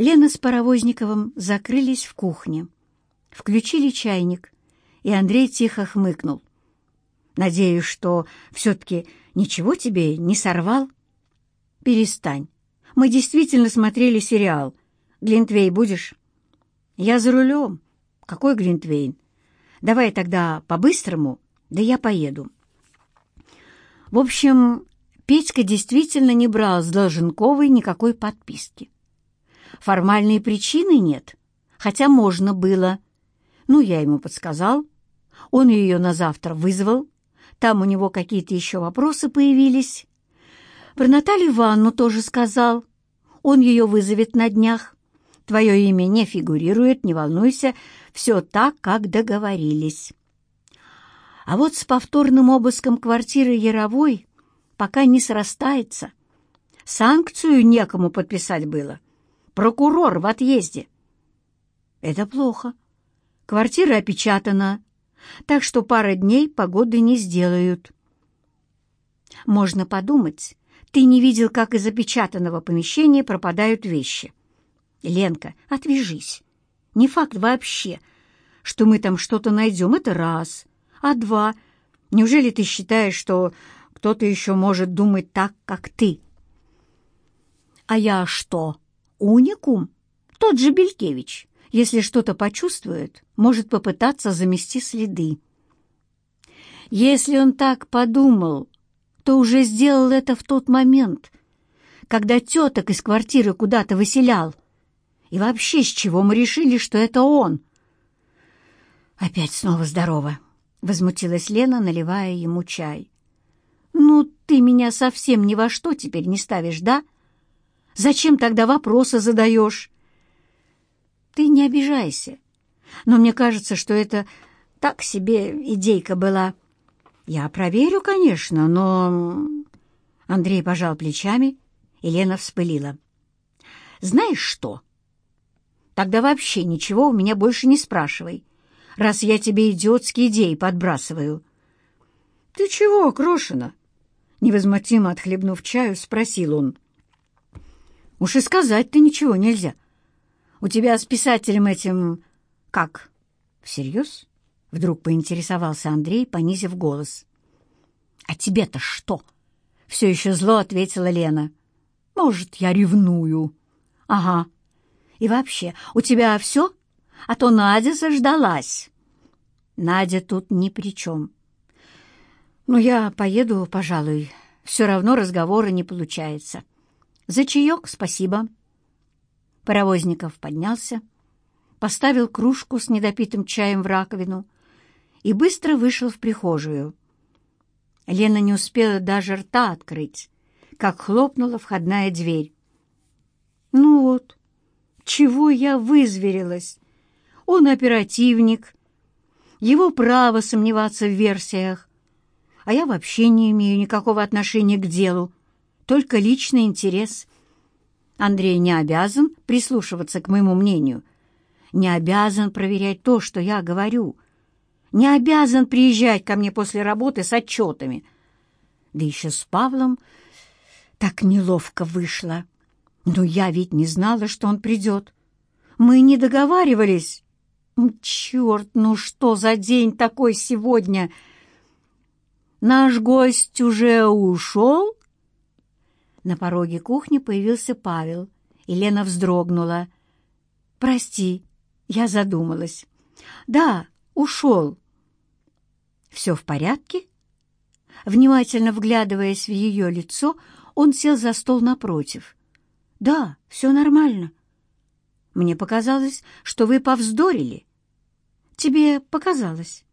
Лена с Паровозниковым закрылись в кухне. Включили чайник, и Андрей тихо хмыкнул. «Надеюсь, что все-таки ничего тебе не сорвал?» «Перестань. Мы действительно смотрели сериал. Глинтвей будешь?» «Я за рулем. Какой Глинтвейн? Давай тогда по-быстрому, да я поеду». В общем, Петька действительно не брал с Долженковой никакой подписки. Формальной причины нет, хотя можно было. Ну, я ему подсказал. Он ее на завтра вызвал. Там у него какие-то еще вопросы появились. Про Наталью Ивановну тоже сказал. Он ее вызовет на днях. Твое имя не фигурирует, не волнуйся. Все так, как договорились. А вот с повторным обыском квартиры Яровой пока не срастается. Санкцию некому подписать было прокурор в отъезде». «Это плохо. Квартира опечатана, так что пара дней погоды не сделают». «Можно подумать, ты не видел, как из опечатанного помещения пропадают вещи. Ленка, отвяжись. Не факт вообще, что мы там что-то найдем, это раз. А два, неужели ты считаешь, что кто-то еще может думать так, как ты?» «А я что?» уникум, тот же Белькевич, если что-то почувствует, может попытаться замести следы. Если он так подумал, то уже сделал это в тот момент, когда теток из квартиры куда-то выселял. И вообще, с чего мы решили, что это он? Опять снова здорово, — возмутилась Лена, наливая ему чай. «Ну, ты меня совсем ни во что теперь не ставишь, да?» Зачем тогда вопросы задаешь? Ты не обижайся. Но мне кажется, что это так себе идейка была. Я проверю, конечно, но... Андрей пожал плечами, и Лена вспылила. Знаешь что? Тогда вообще ничего у меня больше не спрашивай, раз я тебе идиотские идеи подбрасываю. Ты чего, Крошина? Невозмутимо отхлебнув чаю, спросил он. — Уж и сказать-то ничего нельзя. У тебя с писателем этим... Как? Всерьез? Вдруг поинтересовался Андрей, понизив голос. «А тебе-то что?» Все еще зло ответила Лена. «Может, я ревную?» «Ага. И вообще, у тебя все? А то Надя заждалась». «Надя тут ни при чем». «Ну, я поеду, пожалуй. Все равно разговора не получается». «За чаек спасибо». Паровозников поднялся, поставил кружку с недопитым чаем в раковину и быстро вышел в прихожую. Лена не успела даже рта открыть, как хлопнула входная дверь. «Ну вот, чего я вызверилась? Он оперативник, его право сомневаться в версиях, а я вообще не имею никакого отношения к делу, только личный интерес. Андрей не обязан прислушиваться к моему мнению, не обязан проверять то, что я говорю, не обязан приезжать ко мне после работы с отчетами. Да еще с Павлом так неловко вышло. Но я ведь не знала, что он придет. Мы не договаривались. Черт, ну что за день такой сегодня? Наш гость уже ушел? На пороге кухни появился Павел, и Лена вздрогнула. «Прости, я задумалась». «Да, ушел». «Все в порядке?» Внимательно вглядываясь в ее лицо, он сел за стол напротив. «Да, все нормально». «Мне показалось, что вы повздорили». «Тебе показалось».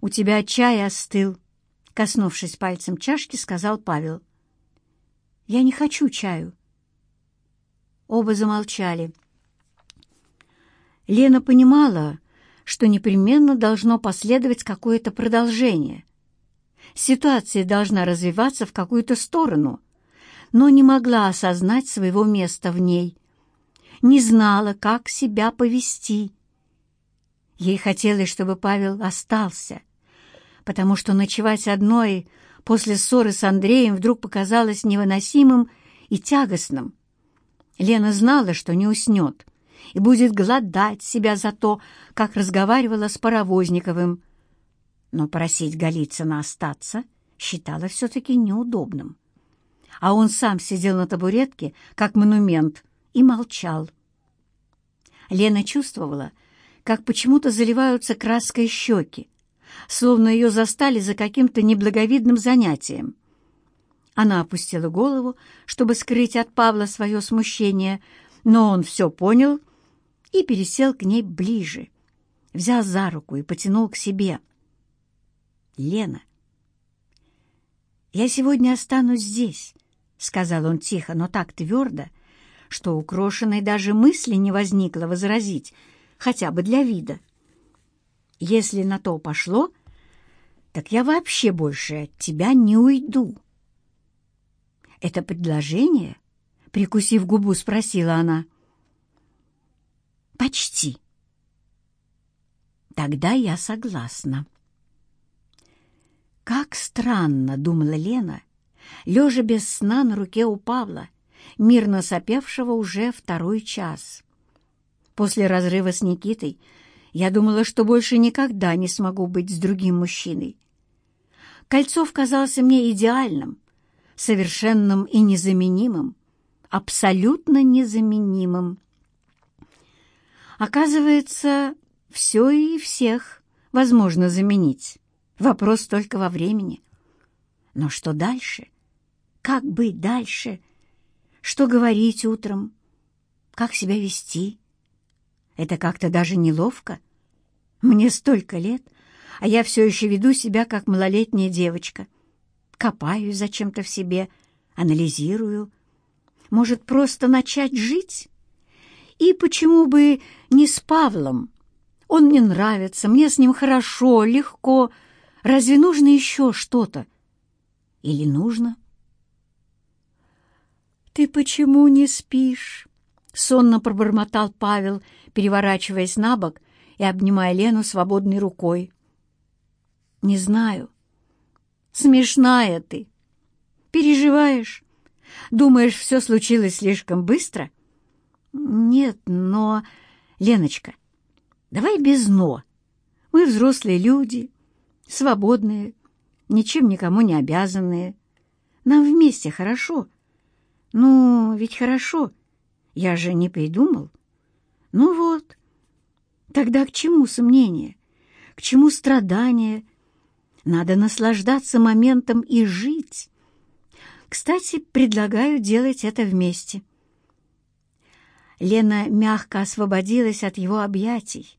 «У тебя чай остыл», — коснувшись пальцем чашки, сказал Павел. Я не хочу чаю». Оба замолчали. Лена понимала, что непременно должно последовать какое-то продолжение. Ситуация должна развиваться в какую-то сторону, но не могла осознать своего места в ней. Не знала, как себя повести. Ей хотелось, чтобы Павел остался, потому что ночевать одной После ссоры с Андреем вдруг показалось невыносимым и тягостным. Лена знала, что не уснет, и будет гладать себя за то, как разговаривала с Паровозниковым. Но просить Голицына остаться считала все-таки неудобным. А он сам сидел на табуретке, как монумент, и молчал. Лена чувствовала, как почему-то заливаются краской щеки, словно ее застали за каким-то неблаговидным занятием. Она опустила голову, чтобы скрыть от Павла свое смущение, но он все понял и пересел к ней ближе, взял за руку и потянул к себе. «Лена, я сегодня останусь здесь», — сказал он тихо, но так твердо, что у Крошиной даже мысли не возникло возразить, хотя бы для вида. Если на то пошло, так я вообще больше от тебя не уйду. Это предложение? Прикусив губу, спросила она. Почти. Тогда я согласна. Как странно, думала Лена, лежа без сна на руке у Павла, мирно сопевшего уже второй час. После разрыва с Никитой я думала, что больше никогда не смогу быть с другим мужчиной. Кольцов казался мне идеальным, совершенным и незаменимым, абсолютно незаменимым. Оказывается, все и всех возможно заменить. Вопрос только во времени. Но что дальше? Как быть дальше? Что говорить утром? Как себя вести? Это как-то даже неловко. Мне столько лет, а я все еще веду себя как малолетняя девочка. Копаюсь зачем-то в себе, анализирую. Может, просто начать жить? И почему бы не с Павлом? Он мне нравится, мне с ним хорошо, легко. Разве нужно еще что-то? Или нужно? «Ты почему не спишь?» сонно пробормотал Павел, переворачиваясь на бок и обнимая Лену свободной рукой. «Не знаю. Смешная ты. Переживаешь? Думаешь, все случилось слишком быстро?» «Нет, но... Леночка, давай без «но». Мы взрослые люди, свободные, ничем никому не обязанные. Нам вместе хорошо. Ну, ведь хорошо». Я же не придумал. Ну вот. Тогда к чему сомнения, К чему страдания? Надо наслаждаться моментом и жить. Кстати, предлагаю делать это вместе. Лена мягко освободилась от его объятий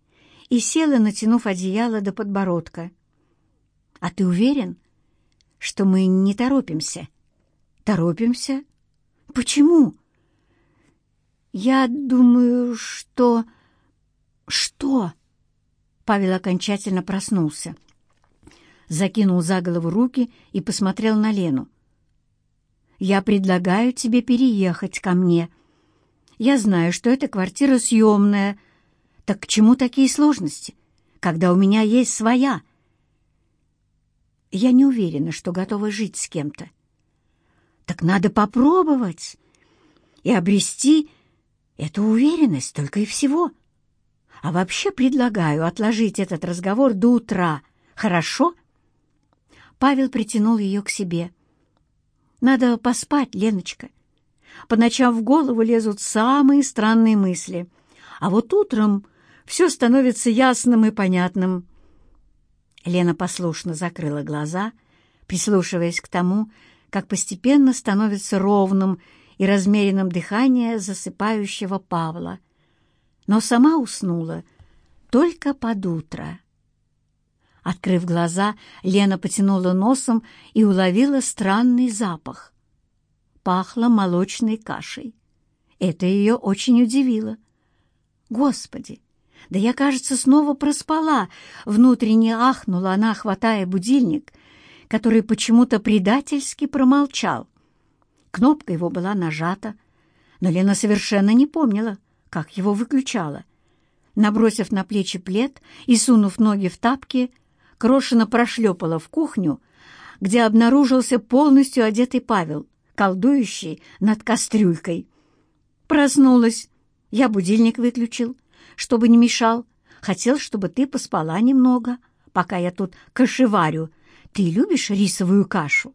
и села, натянув одеяло до подбородка. «А ты уверен, что мы не торопимся?» «Торопимся? Почему?» «Я думаю, что...» «Что?» Павел окончательно проснулся. Закинул за голову руки и посмотрел на Лену. «Я предлагаю тебе переехать ко мне. Я знаю, что эта квартира съемная. Так к чему такие сложности, когда у меня есть своя?» «Я не уверена, что готова жить с кем-то». «Так надо попробовать и обрести...» Это уверенность только и всего. А вообще предлагаю отложить этот разговор до утра, хорошо?» Павел притянул ее к себе. «Надо поспать, Леночка. По ночам в голову лезут самые странные мысли. А вот утром все становится ясным и понятным». Лена послушно закрыла глаза, прислушиваясь к тому, как постепенно становится ровным и размеренным дыханием засыпающего Павла, но сама уснула только под утро. Открыв глаза, Лена потянула носом и уловила странный запах. Пахло молочной кашей. Это ее очень удивило. «Господи! Да я, кажется, снова проспала!» Внутренне ахнула она, хватая будильник, который почему-то предательски промолчал. Кнопка его была нажата, но Лена совершенно не помнила, как его выключала. Набросив на плечи плед и сунув ноги в тапки, Крошина прошлепала в кухню, где обнаружился полностью одетый Павел, колдующий над кастрюлькой. «Проснулась. Я будильник выключил, чтобы не мешал. Хотел, чтобы ты поспала немного, пока я тут кашеварю. Ты любишь рисовую кашу?»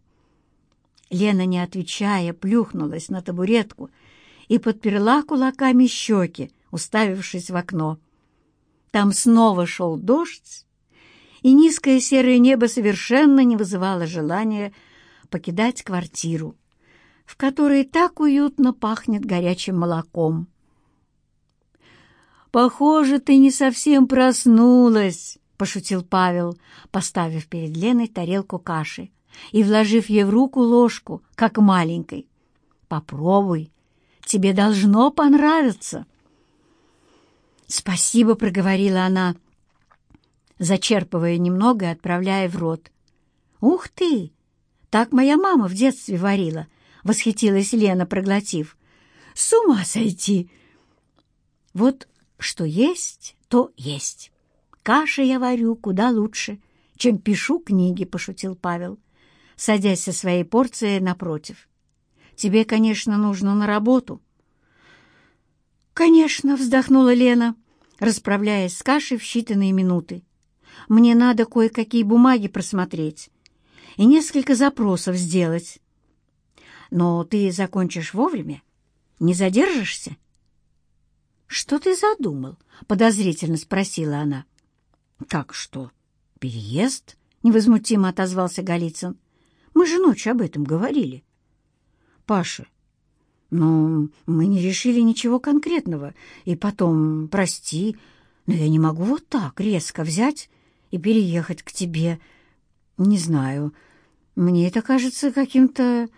Лена, не отвечая, плюхнулась на табуретку и подперла кулаками щеки, уставившись в окно. Там снова шел дождь, и низкое серое небо совершенно не вызывало желания покидать квартиру, в которой так уютно пахнет горячим молоком. «Похоже, ты не совсем проснулась», — пошутил Павел, поставив перед Леной тарелку каши и, вложив ей в руку ложку, как маленькой. «Попробуй, тебе должно понравиться». «Спасибо», — проговорила она, зачерпывая немного и отправляя в рот. «Ух ты! Так моя мама в детстве варила», — восхитилась Лена, проглотив. «С ума сойти!» «Вот что есть, то есть. Каши я варю куда лучше, чем пишу книги», — пошутил Павел садясь со своей порцией напротив. «Тебе, конечно, нужно на работу». «Конечно», — вздохнула Лена, расправляясь с кашей в считанные минуты. «Мне надо кое-какие бумаги просмотреть и несколько запросов сделать». «Но ты закончишь вовремя? Не задержишься?» «Что ты задумал?» — подозрительно спросила она. «Как что? Переезд?» — невозмутимо отозвался Голицын. Мы же ночью об этом говорили. Паша, но мы не решили ничего конкретного. И потом, прости, но я не могу вот так резко взять и переехать к тебе. Не знаю, мне это кажется каким-то,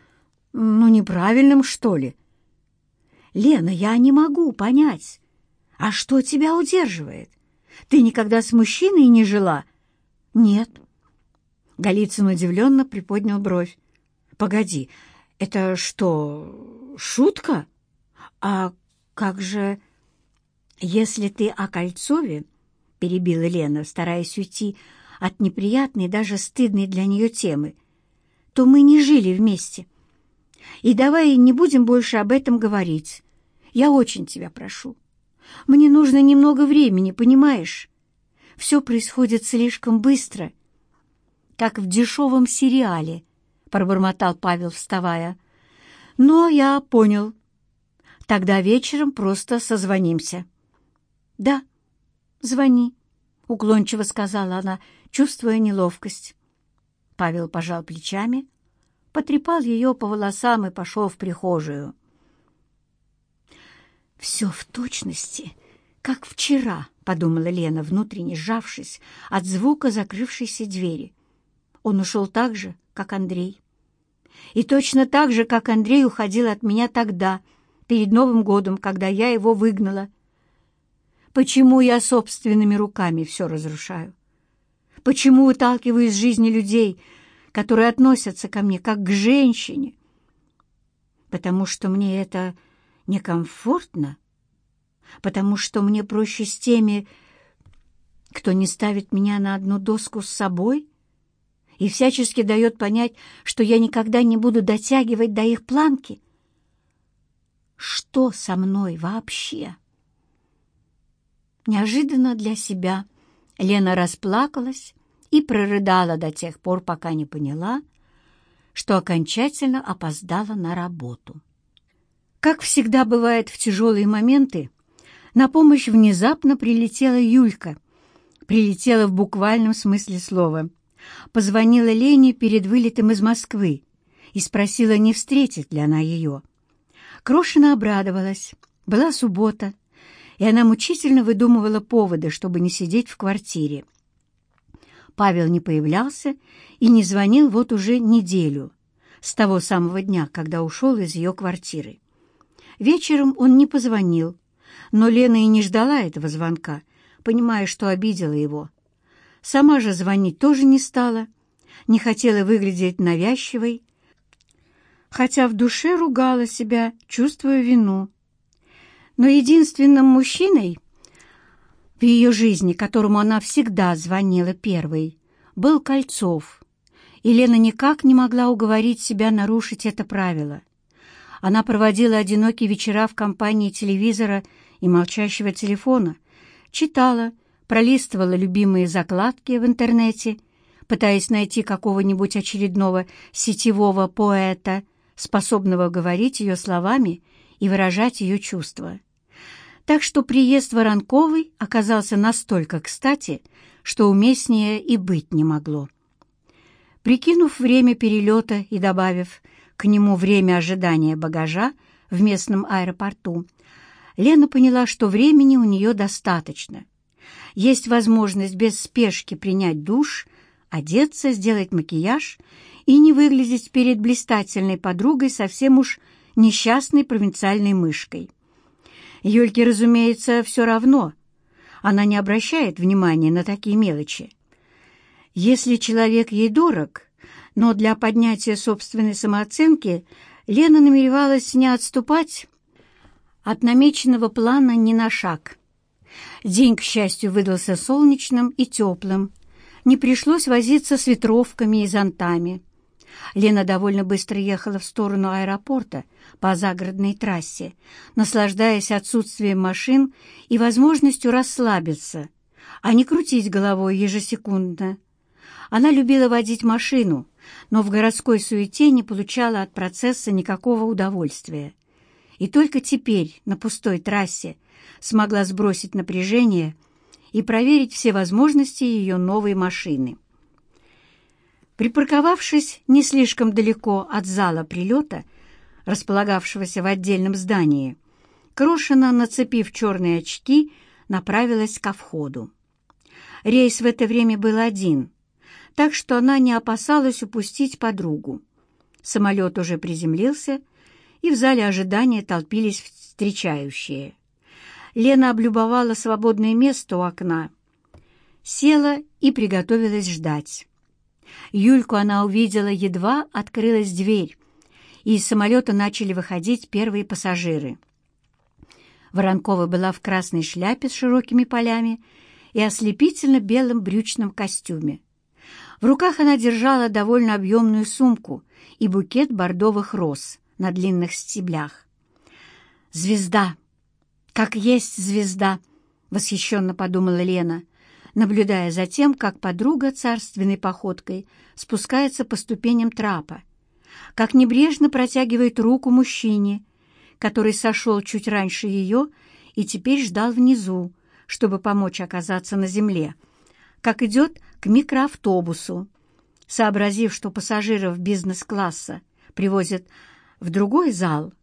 ну, неправильным, что ли. Лена, я не могу понять. А что тебя удерживает? Ты никогда с мужчиной не жила? Нет. Голицын удивленно приподнял бровь. «Погоди, это что, шутка? А как же...» «Если ты о Кольцове...» — перебила Лена, стараясь уйти от неприятной, даже стыдной для нее темы, то мы не жили вместе. И давай не будем больше об этом говорить. Я очень тебя прошу. Мне нужно немного времени, понимаешь? Все происходит слишком быстро — как в дешевом сериале», — пробормотал Павел, вставая. «Но я понял. Тогда вечером просто созвонимся». «Да, звони», — уклончиво сказала она, чувствуя неловкость. Павел пожал плечами, потрепал ее по волосам и пошел в прихожую. «Все в точности, как вчера», — подумала Лена, внутренне сжавшись от звука закрывшейся двери. Он ушел так же, как Андрей. И точно так же, как Андрей уходил от меня тогда, перед Новым годом, когда я его выгнала. Почему я собственными руками все разрушаю? Почему выталкиваю из жизни людей, которые относятся ко мне как к женщине? Потому что мне это некомфортно? Потому что мне проще с теми, кто не ставит меня на одну доску с собой — и всячески дает понять, что я никогда не буду дотягивать до их планки. Что со мной вообще? Неожиданно для себя Лена расплакалась и прорыдала до тех пор, пока не поняла, что окончательно опоздала на работу. Как всегда бывает в тяжелые моменты, на помощь внезапно прилетела Юлька. Прилетела в буквальном смысле слова — позвонила Лене перед вылетом из Москвы и спросила, не встретит ли она ее. Крошина обрадовалась. Была суббота, и она мучительно выдумывала поводы, чтобы не сидеть в квартире. Павел не появлялся и не звонил вот уже неделю, с того самого дня, когда ушел из ее квартиры. Вечером он не позвонил, но Лена и не ждала этого звонка, понимая, что обидела его — Сама же звонить тоже не стала, не хотела выглядеть навязчивой, хотя в душе ругала себя, чувствуя вину. Но единственным мужчиной в ее жизни, которому она всегда звонила первой, был Кольцов, Елена никак не могла уговорить себя нарушить это правило. Она проводила одинокие вечера в компании телевизора и молчащего телефона, читала, пролистывала любимые закладки в интернете, пытаясь найти какого-нибудь очередного сетевого поэта, способного говорить ее словами и выражать ее чувства. Так что приезд Воронковой оказался настолько кстати, что уместнее и быть не могло. Прикинув время перелета и добавив к нему время ожидания багажа в местном аэропорту, Лена поняла, что времени у нее достаточно, есть возможность без спешки принять душ, одеться, сделать макияж и не выглядеть перед блистательной подругой совсем уж несчастной провинциальной мышкой. Юльке, разумеется, все равно. Она не обращает внимания на такие мелочи. Если человек ей дорог, но для поднятия собственной самооценки Лена намеревалась не отступать от намеченного плана ни на шаг – День, к счастью, выдался солнечным и теплым. Не пришлось возиться с ветровками и зонтами. Лена довольно быстро ехала в сторону аэропорта по загородной трассе, наслаждаясь отсутствием машин и возможностью расслабиться, а не крутить головой ежесекундно. Она любила водить машину, но в городской суете не получала от процесса никакого удовольствия. И только теперь, на пустой трассе, смогла сбросить напряжение и проверить все возможности ее новой машины. Припарковавшись не слишком далеко от зала прилета, располагавшегося в отдельном здании, Крошина, нацепив черные очки, направилась ко входу. Рейс в это время был один, так что она не опасалась упустить подругу. Самолет уже приземлился, и в зале ожидания толпились встречающие. Лена облюбовала свободное место у окна, села и приготовилась ждать. Юльку она увидела, едва открылась дверь, и из самолета начали выходить первые пассажиры. Воронкова была в красной шляпе с широкими полями и ослепительно-белом брючном костюме. В руках она держала довольно объемную сумку и букет бордовых роз на длинных стеблях. «Звезда!» «Как есть звезда!» — восхищенно подумала Лена, наблюдая за тем, как подруга царственной походкой спускается по ступеням трапа, как небрежно протягивает руку мужчине, который сошел чуть раньше ее и теперь ждал внизу, чтобы помочь оказаться на земле, как идет к микроавтобусу, сообразив, что пассажиров бизнес-класса привозят в другой зал,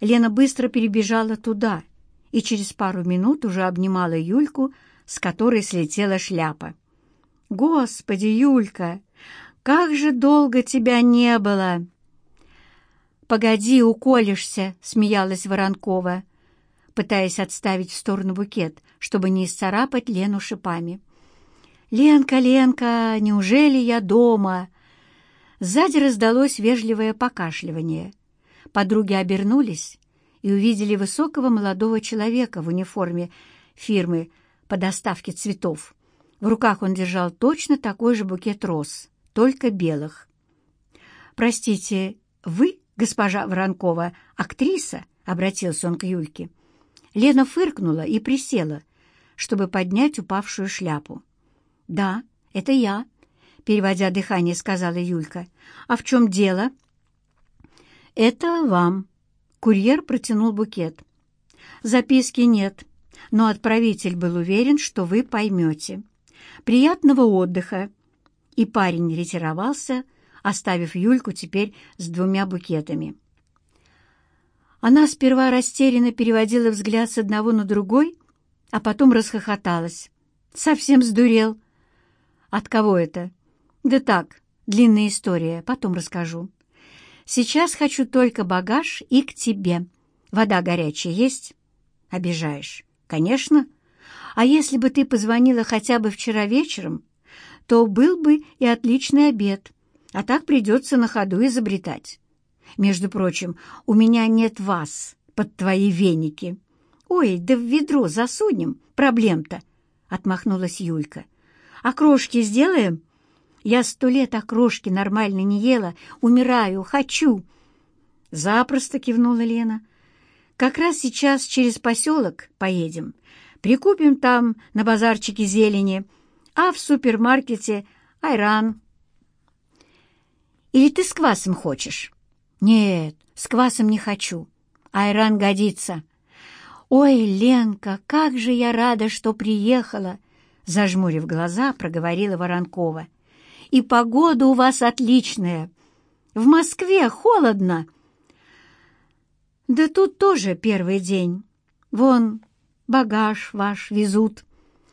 Лена быстро перебежала туда — и через пару минут уже обнимала Юльку, с которой слетела шляпа. «Господи, Юлька, как же долго тебя не было!» «Погоди, уколешься!» — смеялась Воронкова, пытаясь отставить в сторону букет, чтобы не исцарапать Лену шипами. «Ленка, Ленка, неужели я дома?» Сзади раздалось вежливое покашливание. Подруги обернулись и увидели высокого молодого человека в униформе фирмы по доставке цветов. В руках он держал точно такой же букет роз, только белых. «Простите, вы, госпожа Воронкова, актриса?» — обратился он к Юльке. Лена фыркнула и присела, чтобы поднять упавшую шляпу. «Да, это я», — переводя дыхание, сказала Юлька. «А в чем дело?» «Это вам», Курьер протянул букет. «Записки нет, но отправитель был уверен, что вы поймете. Приятного отдыха!» И парень ретировался, оставив Юльку теперь с двумя букетами. Она сперва растерянно переводила взгляд с одного на другой, а потом расхохоталась. «Совсем сдурел!» «От кого это?» «Да так, длинная история, потом расскажу». Сейчас хочу только багаж и к тебе. Вода горячая есть? Обижаешь. Конечно. А если бы ты позвонила хотя бы вчера вечером, то был бы и отличный обед. А так придется на ходу изобретать. Между прочим, у меня нет вас под твои веники. Ой, да в ведро засунем, проблем-то, — отмахнулась Юлька. А крошки сделаем? Я сто лет окрошки нормально не ела, умираю, хочу!» «Запросто!» — кивнула Лена. «Как раз сейчас через поселок поедем. Прикупим там на базарчике зелени, а в супермаркете айран». «Или ты с квасом хочешь?» «Нет, с квасом не хочу. Айран годится». «Ой, Ленка, как же я рада, что приехала!» Зажмурив глаза, проговорила Воронкова и погода у вас отличная. В Москве холодно». «Да тут тоже первый день. Вон, багаж ваш везут».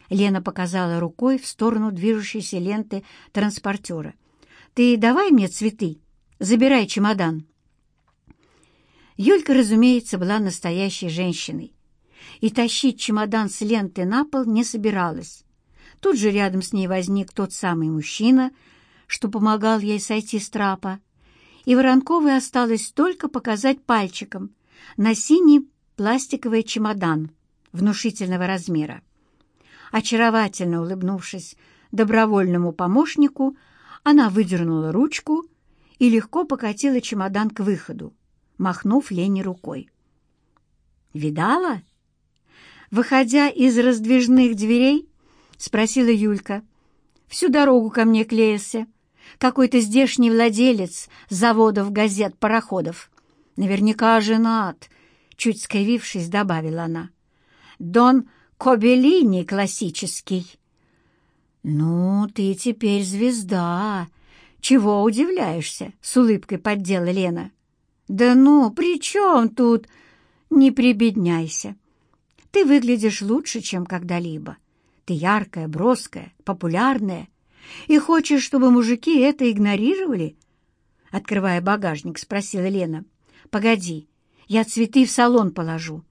Лена показала рукой в сторону движущейся ленты транспортера. «Ты давай мне цветы, забирай чемодан». Юлька, разумеется, была настоящей женщиной и тащить чемодан с ленты на пол не собиралась. Тут же рядом с ней возник тот самый мужчина, что помогал ей сойти с трапа, и Воронковой осталось только показать пальчиком на синий пластиковый чемодан внушительного размера. Очаровательно улыбнувшись добровольному помощнику, она выдернула ручку и легко покатила чемодан к выходу, махнув Лене рукой. «Видала?» Выходя из раздвижных дверей, — спросила Юлька. «Всю дорогу ко мне клеился. Какой-то здешний владелец заводов, газет, пароходов. Наверняка женат», — чуть скривившись, добавила она. «Дон Кобелини классический». «Ну, ты теперь звезда. Чего удивляешься?» — с улыбкой поддела Лена. «Да ну, при чем тут? Не прибедняйся. Ты выглядишь лучше, чем когда-либо. Ты яркая, броская, популярная. И хочешь, чтобы мужики это игнорировали?» Открывая багажник, спросила Лена. «Погоди, я цветы в салон положу.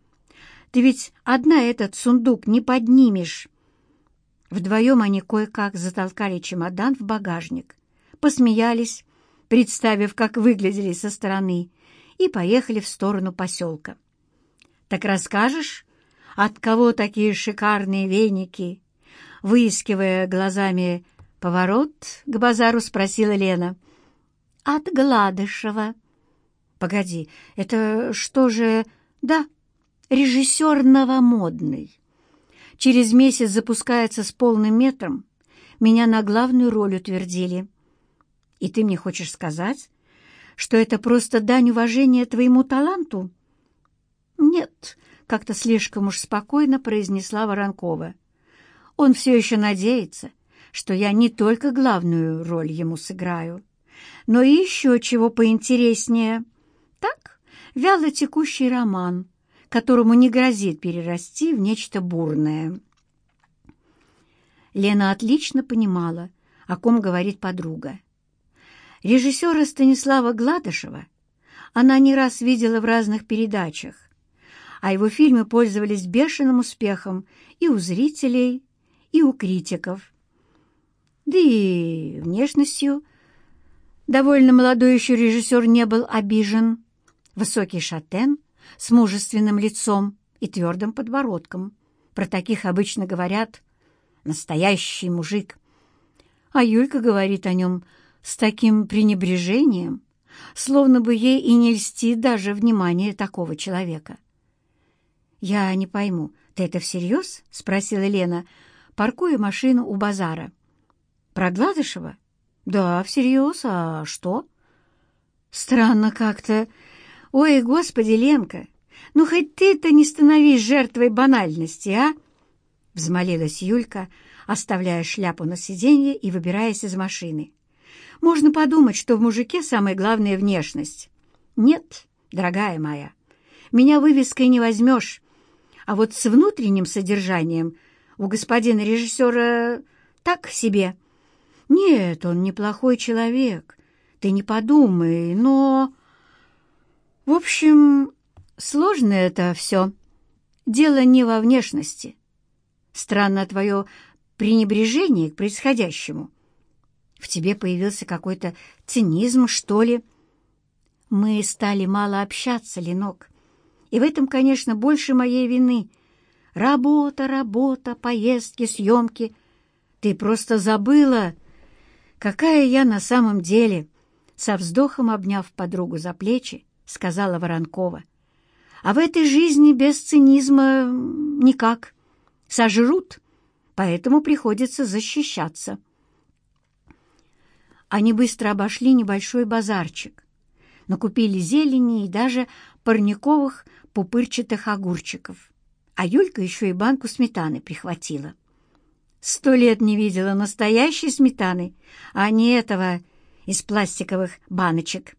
Ты ведь одна этот сундук не поднимешь». Вдвоем они кое-как затолкали чемодан в багажник, посмеялись, представив, как выглядели со стороны, и поехали в сторону поселка. «Так расскажешь, от кого такие шикарные веники выискивая глазами поворот к базару, спросила Лена. «От Гладышева». «Погоди, это что же...» «Да, режиссер новомодный. Через месяц запускается с полным метром. Меня на главную роль утвердили». «И ты мне хочешь сказать, что это просто дань уважения твоему таланту?» «Нет», — как-то слишком уж спокойно произнесла Воронкова. Он все еще надеется, что я не только главную роль ему сыграю, но и еще чего поинтереснее. Так, вяло текущий роман, которому не грозит перерасти в нечто бурное. Лена отлично понимала, о ком говорит подруга. Режиссера Станислава Гладышева она не раз видела в разных передачах, а его фильмы пользовались бешеным успехом и у зрителей, и у критиков. Да и внешностью. Довольно молодой еще режиссер не был обижен. Высокий шатен с мужественным лицом и твердым подбородком. Про таких обычно говорят «настоящий мужик». А Юлька говорит о нем с таким пренебрежением, словно бы ей и не льсти даже внимание такого человека. «Я не пойму, ты это всерьез?» — спросила Лена — паркуя машину у базара. «Про Гладышева?» «Да, всерьез. А что?» «Странно как-то. Ой, господи, Ленка, ну хоть ты-то не становись жертвой банальности, а?» Взмолилась Юлька, оставляя шляпу на сиденье и выбираясь из машины. «Можно подумать, что в мужике самая главная внешность. Нет, дорогая моя, меня вывеской не возьмешь, а вот с внутренним содержанием — у господина режиссера так себе. Нет, он неплохой человек, ты не подумай, но... В общем, сложно это все. Дело не во внешности. Странно твое пренебрежение к происходящему. В тебе появился какой-то цинизм, что ли. Мы стали мало общаться, Ленок. И в этом, конечно, больше моей вины — Работа, работа, поездки, съемки. Ты просто забыла, какая я на самом деле!» Со вздохом обняв подругу за плечи, сказала Воронкова. «А в этой жизни без цинизма никак. Сожрут, поэтому приходится защищаться». Они быстро обошли небольшой базарчик, накупили зелени и даже парниковых пупырчатых огурчиков а Юлька еще и банку сметаны прихватила. Сто лет не видела настоящей сметаны, а не этого из пластиковых баночек.